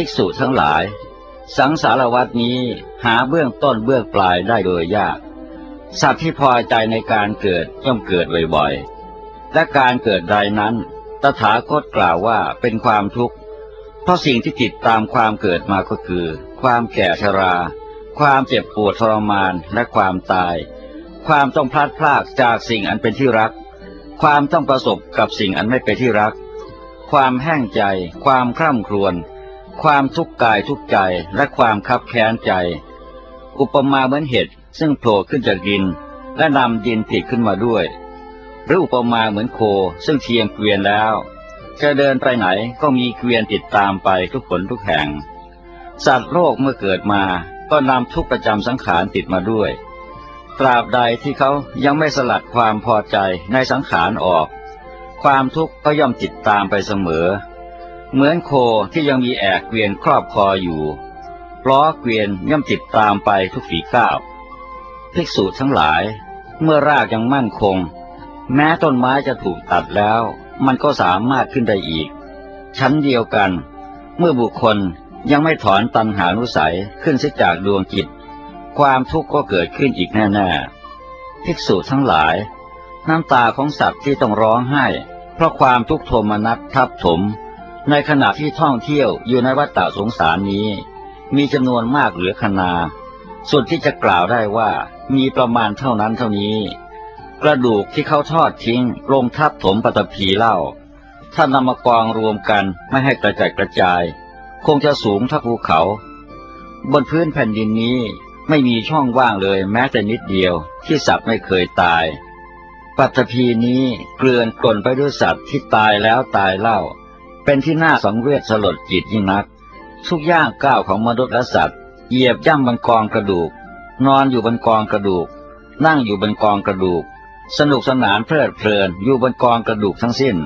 ภิกษุทั้งหลาย สังสารวัตนี้หาเบื้องต้นเบื้องปลายได้โดยยาก สัตว์ที่พอใจในการเกิดย่อมเกิดบ่อยๆ และการเกิดใดนั้น ตถาคตกล่าวว่าเป็นความทุกข์ เพราะสิ่งที่ติดตามความเกิดมาก็คือ ความแก่ชรา ความเจ็บปวดทรมานและความตาย ความต้องพลัดพรากจากสิ่งอันเป็นที่รัก ความต้องประสบกับสิ่งอันไม่เป็นที่รัก ความแห้งใจ ความคร่ำครวญ ความทุกข์กายทุกใจและความคับแค้นใจ อุปมาเหมือนเห็ดซึ่งโผล่ขึ้นจากดิน และนำดินผิดขึ้นมาด้วย หรืออุปมาเหมือนโคซึ่งเทียมเกวียนแล้ว จะเดินไปไหนก็มีเกวียนติดตามไปทุกผลทุกแห่ง สัตว์โลกเมื่อเกิดมาก็นำทุกประจำสังขารติดมาด้วย ตราบใดที่เขายังไม่สลัดความพอใจในสังขารออก ความทุกข์ก็ย่อมติดตามไปเสมอ เหมือนโคที่ยังมีแอกเกวียนครอบคออยู่ล้อเกวียนย่อมติดตามไปทุกฝีก้าวภิกษุทั้งหลาย เมื่อรากยังมั่นคง แม้ต้นไม้จะถูกตัดแล้ว มันก็สามารถขึ้นได้อีก ชั้นเดียวกัน เมื่อบุคคลยังไม่ถอนตันหานุสัยขึ้นเสียจากดวงจิต ความทุกข์ก็เกิดขึ้นอีกแน่ๆภิกษุทั้งหลาย น้ำตาของสัตว์ที่ต้องร้องไห้ เพราะความทุกข์โทมนัสทับถม ในขณะที่ท่องเที่ยวอยู่ในวัฏฏะสงสารนี้ มีจำนวนมากเหลือขนาส่วนที่จะกล่าวได้ว่ามีประมาณเท่านั้นเท่านี้ กระดูกที่เขาทอดทิ้งลงทับถมปฐพีเล่า ถ้านำมากองรวมกันไม่ให้กระจายกระจาย คงจะสูงเท่าภูเขา บนพื้นแผ่นดินนี้ไม่มีช่องว่างเลยแม้แต่นิดเดียวที่สัตว์ไม่เคยตาย ปัตภีนี้เกลื่อนกลนไปด้วยสัตว์ที่ตายแล้วตายเล่า เป็นที่น่าสังเวชสลดจิตยิ่งนัก ทุกย่างก้าวของมนุษย์และสัตว์ เหยียบย่ำบนกองกระดูก นอนอยู่บนกองกระดูก นั่งอยู่บนกองกระดูก สนุกสนานเพลิดเพลินอยู่บนกองกระดูกทั้งสิ้น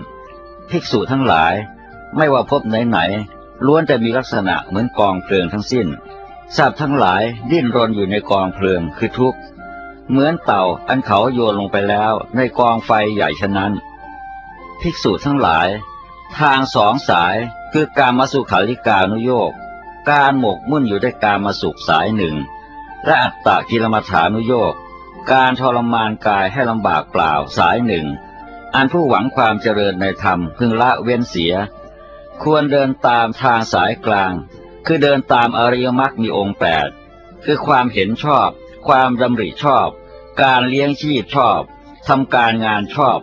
ภิกษุทั้งหลาย ไม่ว่าพบไหนๆล้วนแต่มีลักษณะเหมือนกองเพลิงทั้งสิ้นสัตว์ทั้งหลายดิ้นรนอยู่ในกองเพลิงคือทุกข์ เหมือนเต่าอันเขาโยนลงไปแล้วในกองไฟใหญ่ฉะนั้น ภิกษุทั้งหลาย ทางสองสายคือการมาสุขาริกานุโยกการหมกมุ่นอยู่ด้วยการมาสุขสายหนึ่งและอัตตะกิลมัฐานุโยกการทรมานกายให้ลำบากเปล่าสายหนึ่ง อันผู้หวังความเจริญในธรรมพึงละเว้นเสีย ควรเดินตามทางสายกลาง คือเดินตามอริยมรรคมีองค์แปดคือความเห็นชอบ ความดำริชอบ การเลี้ยงชีพชอบทำการงานชอบ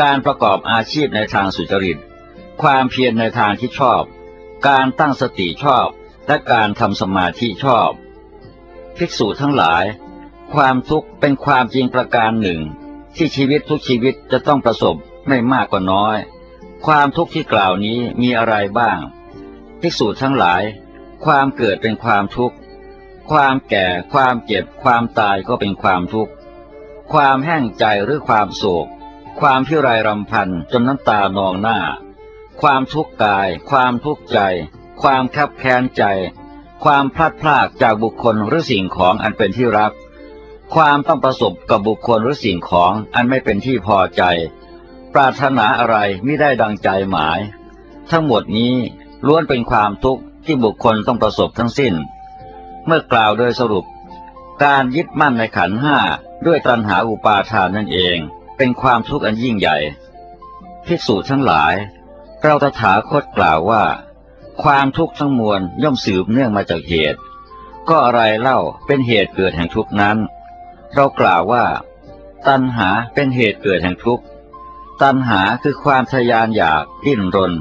การประกอบอาชีพในทางสุจริต ความเพียรในทางที่ชอบ การตั้งสติชอบ และการทำสมาธิชอบ ภิกษุทั้งหลาย ความทุกข์เป็นความจริงประการหนึ่ง ที่ชีวิตทุกชีวิตจะต้องประสบไม่มากกว่าน้อย ความทุกข์ที่กล่าวนี้มีอะไรบ้าง ภิกษุทั้งหลาย ความเกิดเป็นความทุกข์ ความแก่ ความเจ็บ ความตายก็เป็นความทุกข์ ความแห้งใจหรือความโศก ความพิไรรำพันจนน้ำตานองหน้า ความทุกข์กาย ความทุกข์ใจ ความคับแค้นใจ ความพลัดพรากจากบุคคลหรือสิ่งของอันเป็นที่รัก ความต้องประสบกับบุคคลหรือสิ่งของอันไม่เป็นที่พอใจ ปรารถนาอะไรไม่ได้ดังใจหมาย ทั้งหมดนี้ล้วนเป็นความทุกข์ที่บุคคลต้องประสบทั้งสิ้น เมื่อกล่าวโดยสรุป การยึดมั่นในขันห้าด้วยตัณหาอุปาทานนั่นเอง เป็นความทุกข์อันยิ่งใหญ่ ภิกษุทั้งหลาย เราตถาคตกล่าวว่า ความทุกข์ทั้งมวลย่อมสืบเนื่องมาจากเหตุ ก็อะไรเล่าเป็นเหตุเกิดแห่งทุกข์นั้น เรากล่าวว่า ตัณหาเป็นเหตุเกิดแห่งทุกข์ตัณหาคือความทะยานอยากดิ้นรน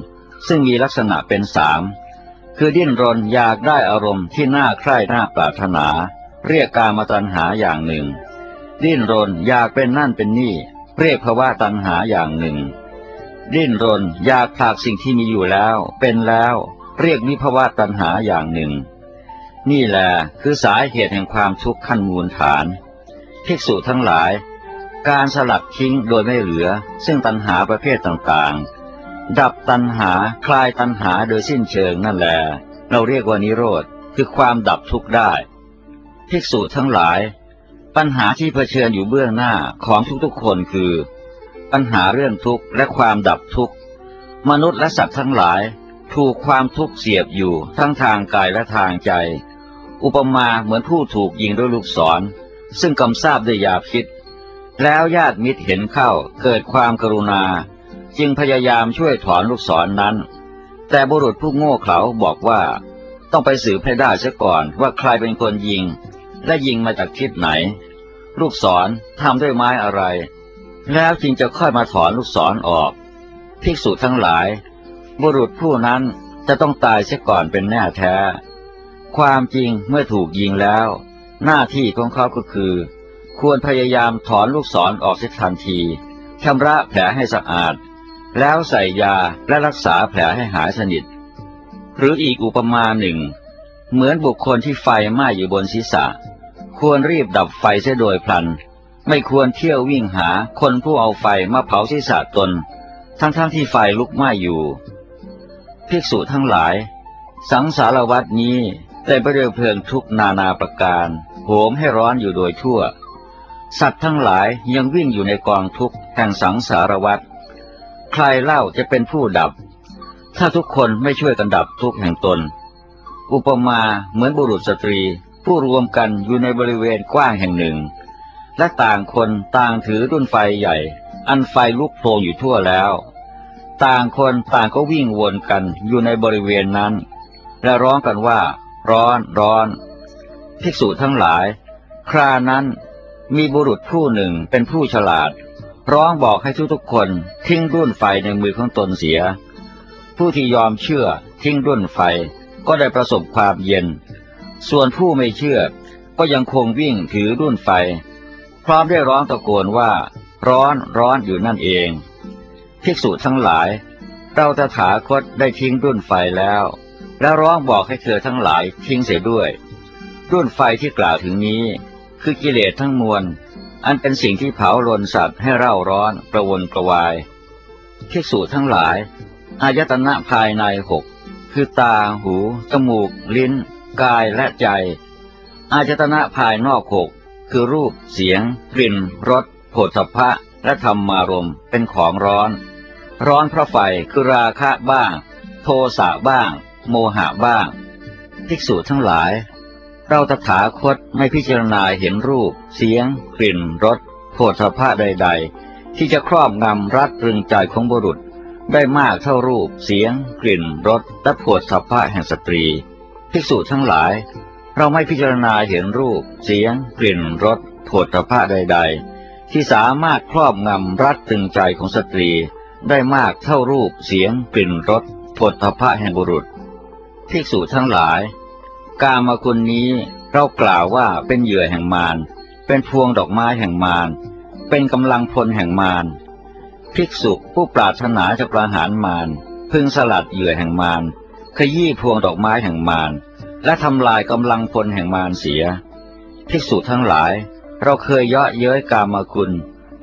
ซึ่งมีลักษณะเป็นสามคือดิ้นรนอยากได้อารมณ์ที่น่าใคร่น่าปรารถนา เรียกกามตัณหาอย่างหนึ่ง ดิ้นรนอยากเป็นนั่นเป็นนี่ เรียกภาวะตัณหาอย่างหนึ่ง ดิ้นรน อยากผลากสิ่งที่มีอยู่แล้ว เป็นแล้ว เรียกวิภาวะตัณหาอย่างหนึ่ง นี่แหละคือสาเหตุแห่งความทุกข์ขั้นมูลฐาน ภิกษุทั้งหลาย การสลัดทิ้งโดยไม่เหลือ ซึ่งตัณหาประเภทต่างๆ ดับตัณหาคลายตัณหาโดยสิ้นเชิงนั่นแหละเราเรียกว่านิโรธคือความดับทุกข์ได้ ภิกษุทั้งหลาย ปัญหาที่เผชิญอยู่เบื้องหน้าของทุกๆคนคือ ปัญหาเรื่องทุกข์และความดับทุกข์ มนุษย์และสัตว์ทั้งหลาย ถูกความทุกข์เสียบอยู่ทั้งทางกายและทางใจ อุปมาเหมือนผู้ถูกยิงด้วยลูกศร ซึ่งกำทราบด้วยยาพิษ แล้วญาติมิตรเห็นเข้าเกิดความกรุณา จึงพยายามช่วยถอนลูกศรนนั้น แต่บุรุษผู้โง่เขลาบอกว่า ต้องไปสืบให้ได้เสียก่อนว่าใครเป็นคนยิง และยิงมาจากทิศไหน ลูกศรทำด้วยไม้อะไร แล้วจึงจะค่อยมาถอนลูกศรออก ภิกษุทั้งหลาย บุรุษผู้นั้นจะต้องตายเสียก่อนเป็นแน่แท้ ความจริงเมื่อถูกยิงแล้ว หน้าที่ของเขาก็คือ ควรพยายามถอนลูกศรออกเสียทันทีชำระแผลให้สะอาด แล้วใส่ยาและรักษาแผลให้หายสนิท หรืออีกอุปมาหนึ่ง เหมือนบุคคลที่ไฟไหม้อยู่บนศีรษะ ควรรีบดับไฟเสียโดยพลัน ไม่ควรเที่ยววิ่งหาคนผู้เอาไฟมาเผาศีรษะตน ทั้งๆทที่ไฟลุกไหม้อยู่ ภิกษุทั้งหลาย สังสารวัตนี้แต่ไปด้วยเพลิงทุกนานาประการโหมให้ร้อนอยู่โดยทั่ว สัตว์ทั้งหลายยังวิ่งอยู่ในกองทุกแห่งสังสารวัตใครเล่าจะเป็นผู้ดับ ถ้าทุกคนไม่ช่วยกันดับทุกแห่งตน อุปมาเหมือนบุรุษสตรีผู้รวมกันอยู่ในบริเวณกว้างแห่งหนึ่ง และต่างคนต่างถือรุ่นไฟใหญ่ อันไฟลุกโผล่อยู่ทั่วแล้ว ต่างคนต่างก็วิ่งวนกันอยู่ในบริเวณนั้น และร้องกันว่า ร้อนร้อน ภิกษุทั้งหลาย ครานั้นมีบุรุษผู้หนึ่งเป็นผู้ฉลาด ร้องบอกให้ทุกๆคนทิ้งรุ่นไฟในมือของตนเสีย ผู้ที่ยอมเชื่อทิ้งรุ่นไฟก็ได้ประสบความเย็น ส่วนผู้ไม่เชื่อก็ยังคงวิ่งถือรุ่นไฟ ร้อมได้ร้องตะโกนว่า ร้อนร้อนอยู่นั่นเอง ภิกษุทั้งหลาย เราตถาคตได้ทิ้งรุ่นไฟแล้ว แล้วร้องบอกให้เธอทั้งหลายทิ้งเสียด้วย รุ่นไฟที่กล่าวถึงนี้ คือกิเลสทั้งมวล อันเป็นสิ่งที่เผาลนสัตว์ให้เร่าร้อนประวนกระวายภิกษุทั้งหลาย อายตนะภายในหกคือตา หู จมูก ลิ้น กายและใจ อายตนะภายนอกหก คือรูป เสียง กลิ่น รสโผฏฐพะ และธรรมารมณ์เป็นของร้อน ร้อนเพราะไฟคือราคะบ้าง โทสะบ้าง โมหะบ้าง ภิกษุทั้งหลาย เราตถาคตไม่พิจารณาเห็นรูป เสียง กลิ่น รสโผฏฐัพพะใด ๆ ที่จะครอบงำรัดรึงใจของบุรุษได้มากเท่ารูป เสียง กลิ่น รส และโผฏฐัพพะแห่งสตรี ภิกษุทั้งหลาย เราไม่พิจารณาเห็นรูป เสียง กลิ่นรสโผฏฐะใด ๆ ที่สามารถครอบงำรัดตึงใจของสตรีได้มากเท่ารูปเสียง กลิ่นรสโผฏฐะแห่งบุรุษภิกษุทั้งหลาย กามคุณนี้เรากล่าวว่าเป็นเหยื่อแห่งมารเป็นพวงดอกไม้แห่งมารเป็นกำลังพลแห่งมารภิกษุผู้ปรารถนาจะประหารมารพึงสลัดเหยื่อแห่งมารขยี้พวงดอกไม้แห่งมาร และทำลายกำลังพลแห่งมารเสีย ภิกษุทั้งหลาย เราเคยเยาะเย้ยกามคุณ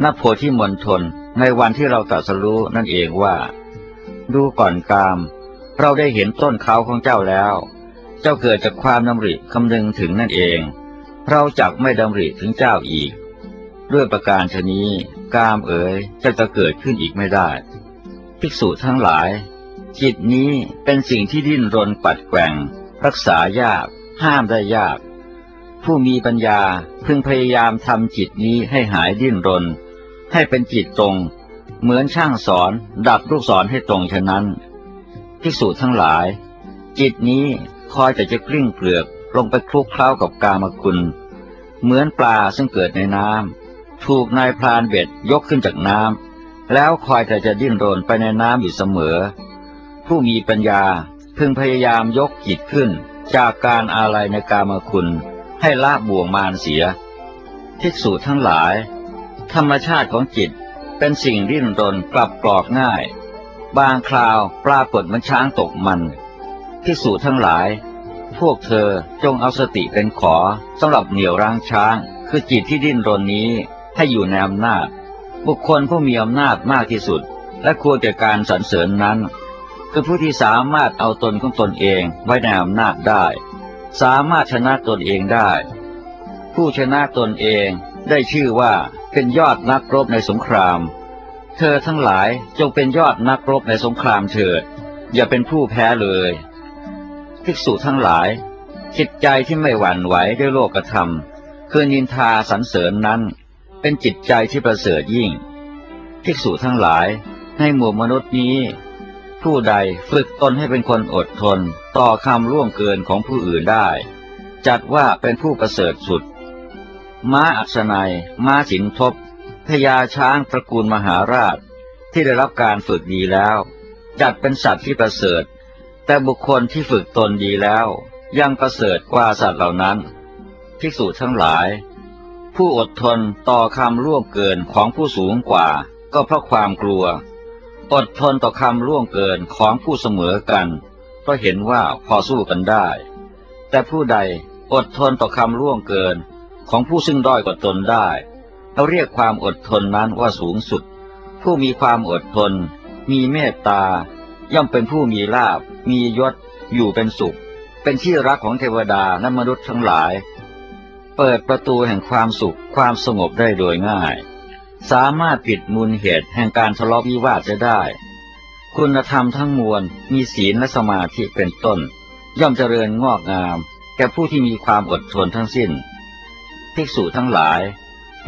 ณโพธิมณฑลในวันที่เราตรัสรู้นั่นเองว่า ดูก่อนกาม เราได้เห็นต้นเขาของเจ้าแล้ว เจ้าเกิดจากความดำริคำนึงถึงนั่นเอง เราจักไม่ดำริถึงเจ้าอีก ด้วยประการชนี้กามเอ๋ยจะจะเกิดขึ้นอีกไม่ได้ ภิกษุทั้งหลาย จิตนี้เป็นสิ่งที่ดิ้นรนปัดแกว่ง รักษายาก ห้ามได้ยาก ผู้มีปัญญาพึงพยายามทำจิตนี้ให้หายดิ้นรน ให้เป็นจิตตรง เหมือนช่างสอน ดัดลูกศรให้ตรงฉะนั้นภิกษุทั้งหลาย จิตนี้คอยแต่จะกลิ้งเกลือกลงไปคลุกเคล้ากับกามคุณ เหมือนปลาซึ่งเกิดในน้ำถูกนายพรานเบ็ดยกขึ้นจากน้ำแล้วคอยแต่จะดิ้นรนไปในน้ำอยู่เสมอ ผู้มีปัญญา พึงพยายามยกจิตขึ้นจากการอะไรในกามคุณให้ละบ่วงมารเสีย ภิกษุทั้งหลาย ธรรมชาติของจิตเป็นสิ่งดิ้นรนกลับกรอกง่าย บางคราวปรากฏมันช้างตกมันภิกษุทั้งหลาย พวกเธอจงเอาสติเป็นขอสำหรับเหนี่ยวรั้งช้าง คือจิตที่ดิ้นรนนี้ให้อยู่ในอำนาจ บุคคลผู้มีอำนาจมากที่สุด และควรแก่การสรรเสริญนั้น คือผู้ที่สามารถเอาตนของตนเองไว้ในอำนาจได้ สามารถชนะตนเองได้ ผู้ชนะตนเองได้ชื่อว่าเป็นยอดนักรบในสงคราม เธอทั้งหลายจงเป็นยอดนักรบในสงครามเถิด อย่าเป็นผู้แพ้เลยภิกษุทั้งหลาย จิตใจที่ไม่หวั่นไหวด้วยโลกธรรม คือนินทาสรรเสริญนั้น เป็นจิตใจที่ประเสริฐยิ่งภิกษุทั้งหลายในหมู่มนุษย์นี้ ผู้ใดฝึกตนให้เป็นคนอดทน ต่อคำล่วงเกินของผู้อื่นได้ จัดว่าเป็นผู้ประเสริฐสุด ม้าอัศนัย ม้าสินทบพญาช้างตระกูลมหาราช ที่ได้รับการฝึกดีแล้ว จัดเป็นสัตว์ที่ประเสริฐ แต่บุคคลที่ฝึกตนดีแล้ว ยังประเสริฐกว่าสัตว์เหล่านั้นภิกษุทั้งหลาย ผู้อดทนต่อคำล่วงเกินของผู้สูงกว่า ก็เพราะความกลัว อดทนต่อคำล่วงเกินของผู้เสมอกันเพราะเห็นว่าพอสู้กันได้ แต่ผู้ใดอดทนต่อคำล่วงเกินของผู้ซึ่งด้อยกว่าตนได้เราเรียกความอดทนนั้นว่าสูงสุด ผู้มีความอดทน มีเมตตา ย่อมเป็นผู้มีลาบ มียศ อยู่เป็นสุข เป็นที่รักของเทวดาและมนุษย์ทั้งหลาย เปิดประตูแห่งความสุขความสงบได้โดยง่าย สามารถปิดมูลเหตุแห่งการทะเลาะวิวาทจะได้ คุณธรรมทั้งมวลมีศีลและสมาธิเป็นต้น ย่อมเจริญงอกงาม แก่ผู้ที่มีความอดทนทั้งสิ้น ภิกษุทั้งหลาย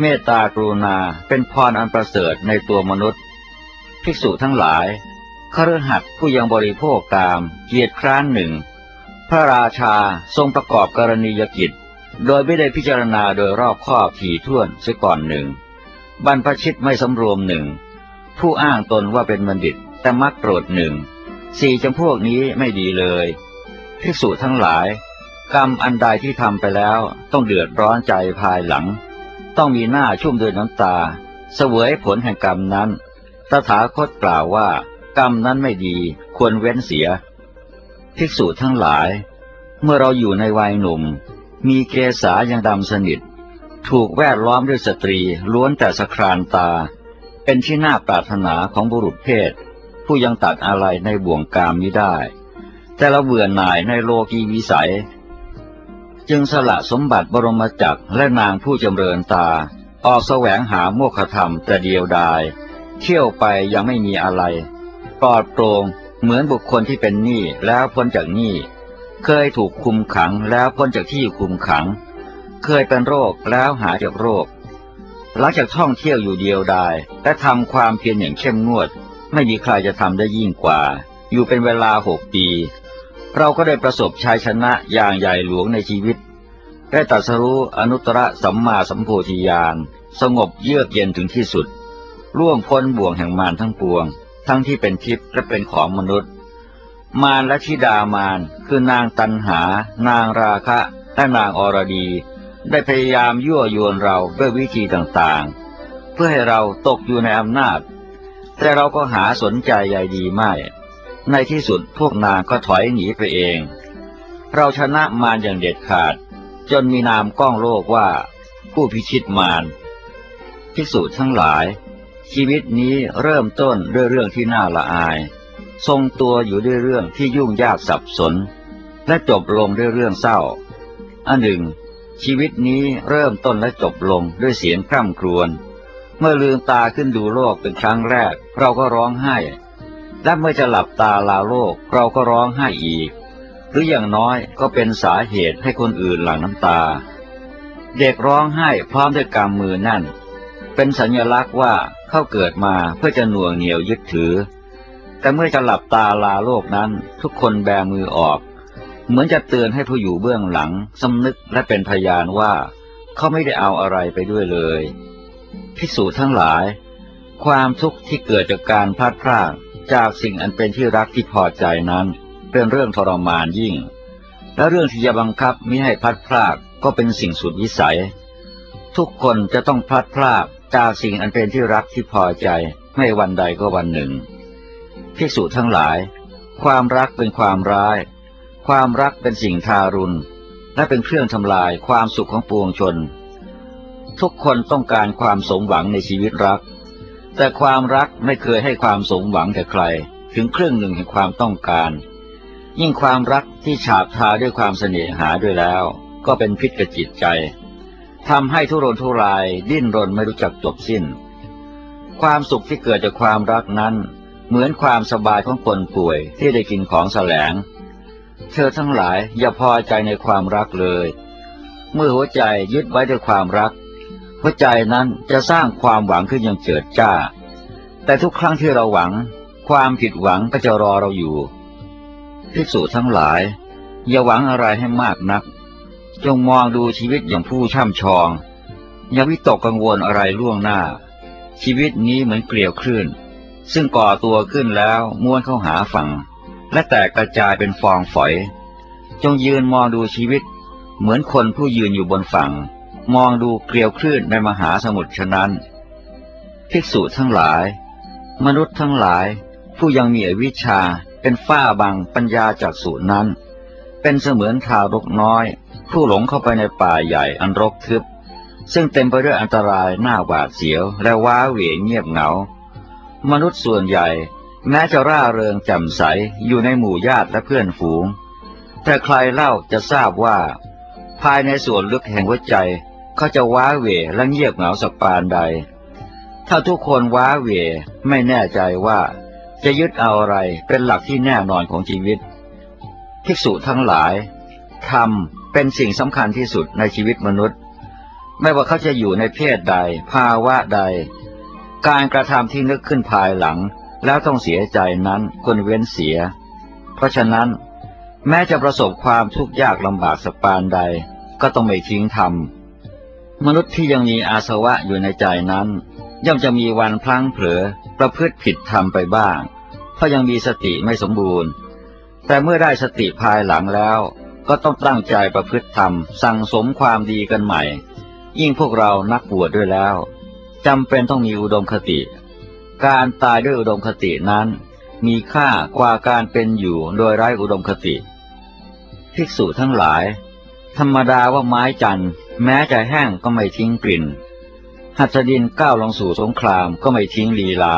เมตตากรุณาเป็นพรอันประเสริฐในตัวมนุษย์ ภิกษุทั้งหลายคฤหัสถ์ผู้ยังบริโภคกามเกียรติคร้านหนึ่ง พระราชาทรงประกอบกรณียกิจ โดยไม่ได้พิจารณาโดยรอบคอบถี่ถ้วนเสียก่อนหนึ่ง บรรพชิตไม่สำรวมหนึ่งผู้อ้างตนว่าเป็นบัณฑิตแต่มักโกรธหนึ่งสี่จำพวกนี้ไม่ดีเลยภิกษุทั้งหลาย กรรมอันใดที่ทำไปแล้วต้องเดือดร้อนใจภายหลัง ต้องมีหน้าชุ่มด้วยน้ำตา เสวยผลแห่งกรรมนั้นตถาคตกล่าวว่า กรรมนั้นไม่ดีควรเว้นเสีย ภิกษุทั้งหลาย เมื่อเราอยู่ในวัยหนุ่ม มีเกษายังดำสนิท ถูกแวดล้อมด้วยสตรีล้วนแต่สครานตา เป็นที่น่าปรารถนาของบุรุษเพศ ผู้ยังตัดอะไรในบ่วงกามนี้ได้ แต่เราเบื่อหน่ายในโลกีวิสัย จึงสละสมบัติบรมจักรและนางผู้จำเริญตา ออกแสวงหาโมฆะธรรมแต่เดียวดายเที่ยวไปยังไม่มีอะไร ปลอดโปร่งเหมือนบุคคลที่เป็นหนี้แล้วพ้นจากหนี้ เคยถูกคุมขังแล้วพ้นจากที่คุมขัง เคยเป็นโรคแล้วหายจากโรค หลังจากท่องเที่ยวอยู่เดียวดายและทำความเพียรอย่างเข้มงวด ไม่มีใครจะทำได้ยิ่งกว่า อยู่เป็นเวลาหกปี เราก็ได้ประสบชัยชนะอย่างใหญ่หลวงในชีวิต ได้ตัดสรู้อนุตตรสัมมาสัมโพธิญาณสงบเยือกเย็นถึงที่สุด ร่วงพ้นบ่วงแห่งมารทั้งปวง ทั้งที่เป็นทิพย์และเป็นของมนุษย์ มารและธิดามารคือนางตันหา นางราคะและนางอรดี ได้พยายามยั่วยวนเราด้วยวิธีต่างๆ เพื่อให้เราตกอยู่ในอำนาจ แต่เราก็หาสนใจใยดีไม่ ในที่สุดพวกนางก็ถอยหนีไปเอง เราชนะมารอย่างเด็ดขาด จนมีนามก้องโลกว่า ผู้พิชิตมารภิกษุทั้งหลาย ชีวิตนี้เริ่มต้นด้วยเรื่องที่น่าละอาย ทรงตัวอยู่ด้วยเรื่องที่ยุ่งยากสับสน และจบลงด้วยเรื่องเศร้าอันหนึ่ง ชีวิตนี้เริ่มต้นและจบลงด้วยเสียงคร่ำครวญ เมื่อลืมตาขึ้นดูโลกเป็นครั้งแรก เราก็ร้องไห้ และเมื่อจะหลับตาลาโลกเราก็ร้องไห้อีก หรืออย่างน้อยก็เป็นสาเหตุให้คนอื่นหลั่งน้ำตา เด็กร้องไห้พร้อมด้วยกำมือนั่น เป็นสัญลักษณ์ว่าเข้าเกิดมาเพื่อจะหน่วงเหนียวยึดถือ แต่เมื่อจะหลับตาลาโลกนั้น ทุกคนแบมือออก เหมือนจะเตือนให้ผู้อยู่เบื้องหลังสำนึกและเป็นพยานว่า เขาไม่ได้เอาอะไรไปด้วยเลยพิสูจน์ทั้งหลาย ความทุกข์ที่เกิดจากการพลาดพลาดจากสิ่งอันเป็นที่รักที่พอใจนั้น เป็นเรื่องทรมานยิ่ง และเรื่องที่จะบังคับมิให้พัดพลากก็เป็นสิ่งสุดวิสัย ทุกคนจะต้องพลัดพลากจากสิ่งอันเป็นที่รักที่พอใจ ไม่วันใดก็วันหนึ่งภิกษุทั้งหลาย ความรักเป็นความร้าย ความรักเป็นสิ่งทารุณ และเป็นเครื่องทำลายความสุขของปวงชน ทุกคนต้องการความสมหวังในชีวิตรัก แต่ความรักไม่เคยให้ความสมหวังแก่ใคร ถึงครึ่งหนึ่งแห่งความต้องการ ยิ่งความรักที่ฉาบทาด้วยความเสน่หาด้วยแล้ว ก็เป็นพิษกับจิตใจทำให้ทุรนทุรายดิ้นรนไม่รู้จักจบสิ้น ความสุขที่เกิดจากความรักนั้น เหมือนความสบายของคนป่วยที่ได้กินของแสลง เธอทั้งหลายอย่าพอใจในความรักเลย เมื่อหัวใจยึดไว้ด้วยความรัก หัวใจนั้นจะสร้างความหวังขึ้นอย่างเจิดจ้า แต่ทุกครั้งที่เราหวัง ความผิดหวังก็จะรอเราอยู่ภิกษุทั้งหลาย อย่าหวังอะไรให้มากนัก จงมองดูชีวิตอย่างผู้ช่ำชอง อย่าวิตกกังวลอะไรล่วงหน้า ชีวิตนี้เหมือนเกลียวคลื่น ซึ่งก่อตัวขึ้นแล้วม้วนเข้าหาฝั่ง และแตกกระจายเป็นฟองฝอย จงยืนมองดูชีวิต เหมือนคนผู้ยืนอยู่บนฝั่ง มองดูเกลียวคลื่นในมหาสมุทรฉะนั้น ภิกษุทั้งหลาย มนุษย์ทั้งหลาย ผู้ยังมีอวิชชาเป็นฝ้าบังปัญญาจากสูตรนั้น เป็นเสมือนทารกน้อย ผู้หลงเข้าไปในป่าใหญ่อันรกทึบ ซึ่งเต็มไปด้วยอันตรายหน้าหวาดเสียว และว้าเหวเงียบเหงา มนุษย์ส่วนใหญ่ แม้จะร่าเริงแจ่มใสอยู่ในหมู่ญาติและเพื่อนฝูง แต่ใครเล่าจะทราบว่า ภายในส่วนลึกแห่งหัวใจเขาจะว้าเหวและเงียบเหงาสักปานใด ถ้าทุกคนว้าเหวไม่แน่ใจว่า จะยึดเอาอะไรเป็นหลักที่แน่นอนของชีวิต ภิกษุทั้งหลายธรรมเป็นสิ่งสำคัญที่สุดในชีวิตมนุษย์ ไม่ว่าเขาจะอยู่ในเพศใด ภาวะใด การกระทำที่นึกขึ้นภายหลัง แล้วต้องเสียใจนั้นควรเว้นเสีย เพราะฉะนั้นแม้จะประสบความทุกข์ยากลำบากสปานใด ก็ต้องไม่ทิ้งธรรม มนุษย์ที่ยังมีอาสวะอยู่ในใจนั้น ย่อมจะมีวันพลั้งเผลอประพฤติผิดธรรมไปบ้าง เพราะยังมีสติไม่สมบูรณ์ แต่เมื่อได้สติภายหลังแล้ว ก็ต้องตั้งใจประพฤติธรรม สั่งสมความดีกันใหม่ ยิ่งพวกเรานักบวชดด้วยแล้วจำเป็นต้องมีอุดมคติ การตายด้วยอุดมคตินั้น มีค่ากว่าการเป็นอยู่โดยไร้อุดมคติ ภิกษุทั้งหลาย ธรรมดาว่าไม้จันท์แม้จะแห้งก็ไม่ทิ้งกลิ่น หัตถดินก้าวลงสู่สงครามก็ไม่ทิ้งลีลา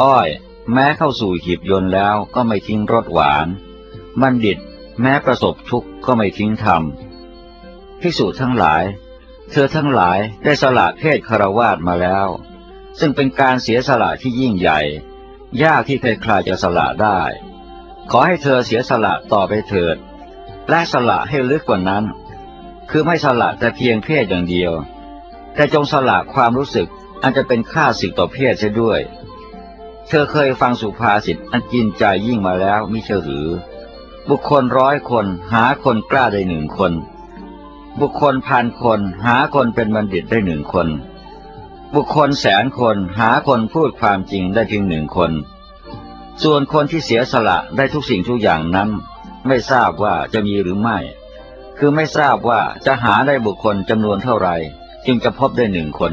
อ้อย แม้เข้าสู่หีบยนต์แล้วก็ไม่ทิ้งรสหวาน บัณฑิต แม้ประสบทุกข์ก็ไม่ทิ้งธรรมภิกษุทั้งหลาย เธอทั้งหลายได้สละเพศคารวาสมาแล้ว ซึ่งเป็นการเสียสละที่ยิ่งใหญ่ ยากที่ใครๆจะสละได้ ขอให้เธอเสียสละต่อไปเถิด และสละให้ลึกกว่านั้น คือไม่สละแต่เพียงเพศอย่างเดียว แต่จงสละความรู้สึกอันจะเป็นค่าสิทต่อเพศเสียด้วย เธอเคยฟังสุภาษิตอันกินใจยิ่งมาแล้วมิเชหรือ บุคคลร้อยคนหาคนกล้าได้หนึ่งคน บุคคลพันคนหาคนเป็นบัณฑิตได้หนึ่งคน บุคคลแสนคนหาคนพูดความจริงได้เพียงหนึ่งคน ส่วนคนที่เสียสละได้ทุกสิ่งทุกอย่างนั้น ไม่ทราบว่าจะมีหรือไม่ คือไม่ทราบว่าจะหาได้บุคคลจำนวนเท่าไหร่จึงจะพบได้หนึ่งคน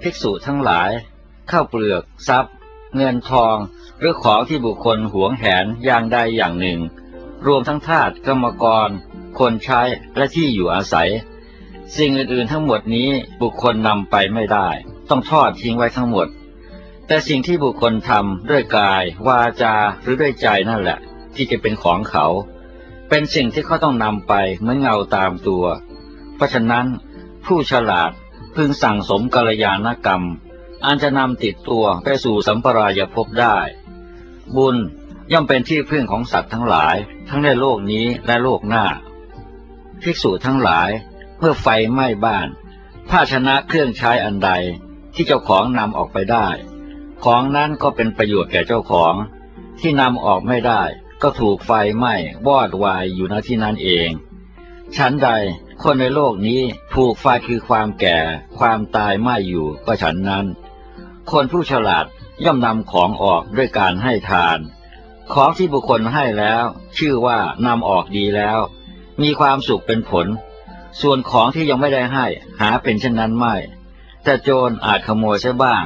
ภิกษุทั้งหลาย ข้าวเปลือกทรัพย์ เงินทอง หรือของที่บุคคลหวงแหนอย่างใดอย่างหนึ่ง รวมทั้งทาสกรรมกร คนใช้และที่อยู่อาศัย สิ่งอื่นๆทั้งหมดนี้บุคคลนำไปไม่ได้ ต้องทอดทิ้งไว้ทั้งหมด แต่สิ่งที่บุคคลทำด้วยกาย วาจาหรือด้วยใจนั่นแหละ ที่จะเป็นของเขา เป็นสิ่งที่เขาต้องนำไปเหมือนเงาตามตัว เพราะฉะนั้น ผู้ฉลาดพึงสั่งสมกัลยาณกรรม อันจะนำติดตัวไปสู่สัมปรายภพได้ บุญย่อมเป็นที่พึ่งของสัตว์ทั้งหลาย ทั้งในโลกนี้และโลกหน้า ภิกษุทั้งหลาย เมื่อไฟไหม้บ้าน ภาชนะเครื่องใช้อันใดที่เจ้าของนำออกไปได้ ของนั้นก็เป็นประโยชน์แก่เจ้าของ ที่นำออกไม่ได้ ก็ถูกไฟไหม้วอดวายอยู่ณที่นั้นเอง ชั้นใดคนในโลกนี้ถูกไฟคือความแก่ ความตายไม่อยู่ก็ฉันนั้น คนผู้ฉลาดย่อมนำของออกด้วยการให้ทาน ของที่บุคคลให้แล้ว ชื่อว่านำออกดีแล้ว มีความสุขเป็นผล ส่วนของที่ยังไม่ได้ให้ หาเป็นเช่นนั้นไม่ แต่โจรอาจขโมยเสียบ้าง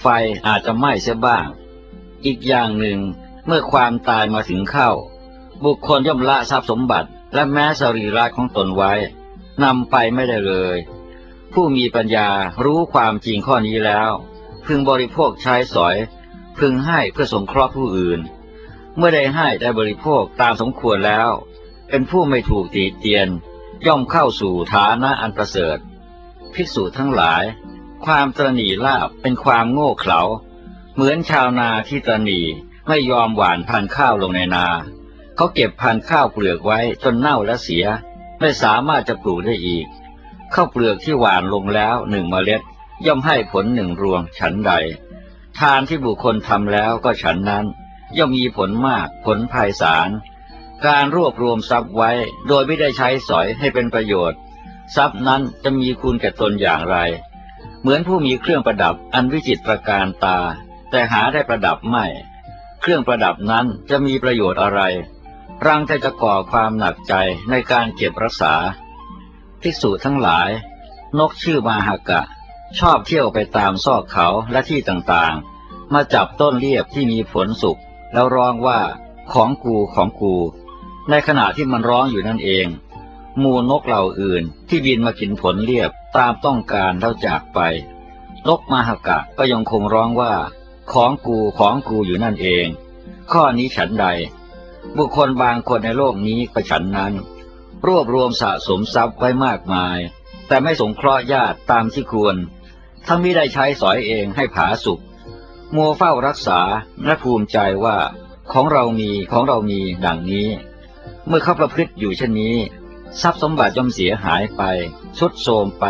ไฟอาจจะไหม้เสียบ้าง อีกอย่างหนึ่งเมื่อความตายมาถึงเข้า บุคคลย่อมละทรัพย์สมบัติ และแม้สรีระของตนไว้นำไปไม่ได้เลย ผู้มีปัญญารู้ความจริงข้อนี้แล้ว พึงบริโภคใช้สอย พึงให้เพื่อสงเคราะห์ผู้อื่น เมื่อได้ให้ได้บริโภคตามสมควรแล้ว เป็นผู้ไม่ถูกตีเตียน ย่อมเข้าสู่ฐานะอันประเสริฐ ภิกษุทั้งหลาย ความตรณีลาบเป็นความโง่เขลา เหมือนชาวนาที่ตระหนีไม่ยอมหว่านพันข้าวลงในนา เขาเก็บพันข้าวเปลือกไว้จนเน่าและเสีย ไม่สามารถจะปลูกได้อีก ข้าวเปลือกที่หว่านลงแล้วหนึ่งเมล็ด ย่อมให้ผลหนึ่งรวงฉันใด ทานที่บุคคลทำแล้วก็ฉันนั้น ย่อมมีผลมากผลภายสาร การรวบรวมทรัพย์ไว้ โดยไม่ได้ใช้สอยให้เป็นประโยชน์ ทรัพย์นั้นจะมีคุณแก่ตนอย่างไร เหมือนผู้มีเครื่องประดับอันวิจิตรประการตา แต่หาได้ประดับไม่ เครื่องประดับนั้นจะมีประโยชน์อะไรรังจะจะก่อความหนักใจในการเก็บรักษาภิกษุทั้งหลาย นกชื่อมาหากะ ชอบเที่ยวไปตามซอกเขาและที่ต่างๆ มาจับต้นเรียบที่มีผลสุกแล้วร้องว่าของกูของกู ในขณะที่มันร้องอยู่นั่นเองหมูนกเหล่าอื่นที่บินมากินผลเรียบตามต้องการแล้วจากไป นกมาหากะก็ยังคงร้องว่า ของกูของกูอยู่นั่นเอง ข้อนี้ฉันใด บุคคลบางคนในโลกนี้ก็ฉันนั้น รวบรวมสะสมทรัพย์ไว้มากมาย แต่ไม่สงเคราะห์ญาติตามที่ควรทั้งมิได้ใช้สอยเองให้ผาสุกมัวเฝ้ารักษาและภูมิใจว่า ของเรามีของเรามีดังนี้ เมื่อเขาประพฤติอยู่เช่นนี้ ทรัพย์สมบัติย่อมเสียหายไปชุดโทรมไป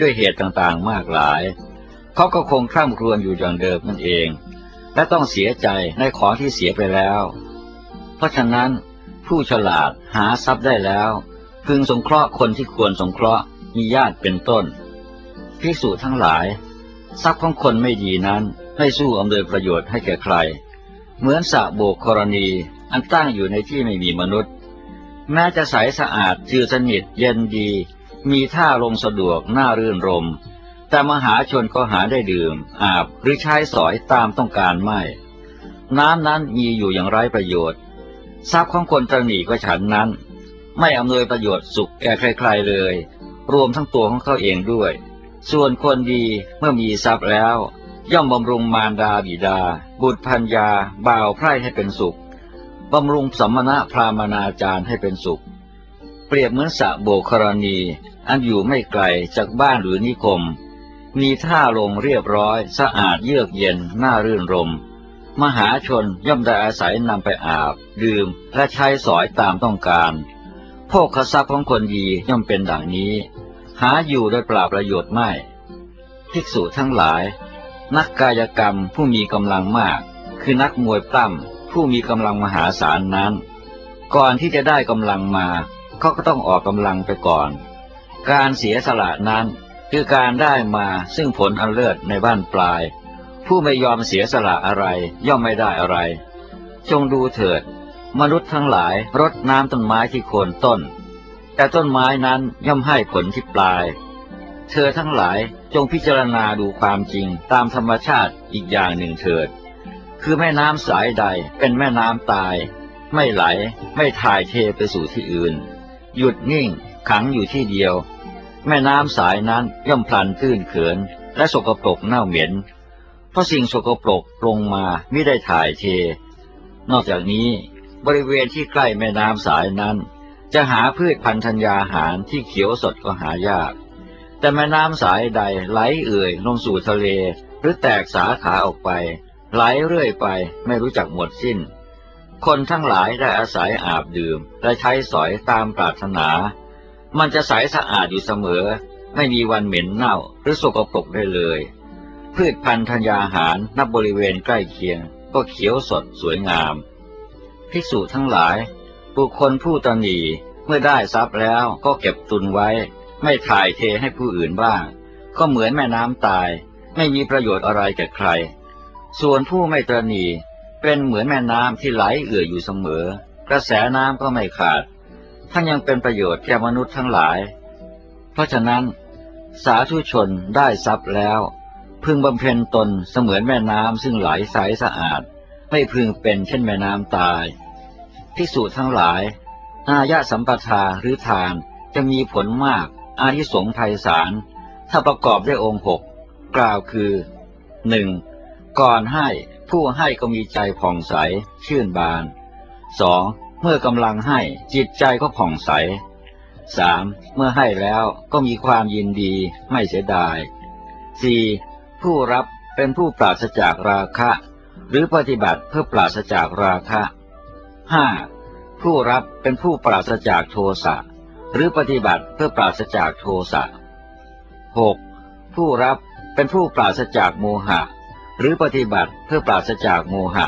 ด้วยเหตุต่างๆมากหลาย เขาก็คงคร่ำครวญอยู่อย่างเดิมนั่นเอง และต้องเสียใจในของที่เสียไปแล้ว เพราะฉะนั้นผู้ฉลาดหาทรัพย์ได้แล้ว พึงสงเคราะห์คนที่ควรสงเคราะห์มีญาติเป็นต้นพิสูจทั้งหลาย ทรัพย์ของคนไม่ดีนั้นไม่สู้อำนวยประโยชน์ให้แก่ใคร เหมือนสระโบกกรณีอันตั้งอยู่ในที่ไม่มีมนุษย์ แม้จะใสสะอาดจืดสนิทเย็นดี มีท่าลงสะดวกน่ารื่นรม แต่มหาชนก็หาได้ดื่ม อาบหรือใช้สอยตามต้องการไม่ น้ำนั้นมีอยู่อย่างไรประโยชน์ ทรัพย์ของคนตรณีก็ฉันนั้น ไม่อำนวยประโยชน์สุขแก่ใครๆเลย รวมทั้งตัวของเขาเองด้วย ส่วนคนดีเมื่อมีทรัพย์แล้ว ย่อมบำรุงมารดาบิดา บุตรพัญญาบ่าวไพร่ให้เป็นสุข บำรุงสัมมณะพรามนาจารให้เป็นสุข เปรียบเหมือนสะโบกรณี อันอยู่ไม่ไกลจากบ้านหรือนิคม มีท่าลงเรียบร้อย สะอาดเยือกเย็นน่ารื่นรม มหาชนย่อมได้อาศัยนำไปอาบ ดื่ม และใช้สอยตามต้องการโภคทรัพย์ของคนดีย่อมเป็นดังนี้ หาอยู่โดยปล่าประโยชน์ไม่ภิกษุทั้งหลาย นักกายกรรมผู้มีกำลังมาก คือนักมวยปล้ำ ผู้มีกำลังมหาศาลนั้น ก่อนที่จะได้กำลังมา เขาก็ต้องออกกำลังไปก่อน การเสียสละนั้นคือการได้มาซึ่งผลอันเลิศในบ้านปลาย ผู้ไม่ยอมเสียสละอะไรย่อมไม่ได้อะไร จงดูเถิด มนุษย์ทั้งหลายรดน้ำต้นไม้ที่โคนต้น แต่ต้นไม้นั้นย่อมให้ผลที่ปลาย เธอทั้งหลายจงพิจารณาดูความจริงตามธรรมชาติอีกอย่างหนึ่งเถิด คือแม่น้ำสายใดเป็นแม่น้ำตาย ไม่ไหล ไม่ถ่ายเทไปสู่ที่อื่น หยุดนิ่งขังอยู่ที่เดียว แม่น้ำสายนั้นย่อมพลันตื้นเขิน และสกปรกเน่าเหม็น เพราะสิ่งสกปรกลงมาไม่ได้ถ่ายเท นอกจากนี้บริเวณที่ใกล้แม่น้ำสายนั้น จะหาพืชพันธุ์ธัญญาหารที่เขียวสดก็หายาก แต่แม่น้ำสายใดไหลเอื่อยลงสู่ทะเลหรือแตกสาขาออกไป ไหลเรื่อยไปไม่รู้จักหมดสิ้น คนทั้งหลายได้อาศัยอาบดื่มและใช้สอยตามปรารถนา มันจะใสสะอาดอยู่เสมอ ไม่มีวันเหม็นเน่าหรือสกปรกได้เลย พืชพันธุ์ธัญญาหารนับบริเวณใกล้เคียง ก็เขียวสดสวยงาม ภิกษุทั้งหลาย บุคคลผู้ตนหนีเมื่อได้ทรัพย์แล้วก็เก็บตุนไว้ ไม่ถ่ายเทให้ผู้อื่นบ้าง ก็เหมือนแม่น้ำตาย ไม่มีประโยชน์อะไรแก่ใคร ส่วนผู้ไม่ตรณีเป็นเหมือนแม่น้ำที่ไหลเอื่อยอยู่เสมอ กระแสน้ำก็ไม่ขาดทั้งยังเป็นประโยชน์แก่มนุษย์ทั้งหลาย เพราะฉะนั้น สาธุชนได้ทรัพย์แล้ว พึงบำเพ็ญตนเสมือนแม่น้ำซึ่งไหลใสสะอาด ไม่พึงเป็นเช่นแม่น้ำตายพิสูจน์ทั้งหลาย อาญาสัมปทาหรือทานจะมีผลมาก อานิสงส์ไพศาล ถ้าประกอบด้วยองค์หกกล่าวคือหนึ่ง ก่อนให้ผู้ให้ก็มีใจผ่องใส ชื่นบาน 2. เมื่อกำลังให้จิตใจก็ผ่องใส 3. เมื่อให้แล้วก็มีความยินดีไม่เสียดาย 4. ผู้รับเป็นผู้ปราศจากราคะ หรือปฏิบัติเพื่อปราศจากราคะ 5. ผู้รับเป็นผู้ปราศจากโทสะหรือปฏิบัติเพื่อปราศจากโทสะ 6. ผู้รับเป็นผู้ปราศจากโมหะ หรือปฏิบัติเพื่อปราศจากโมหะ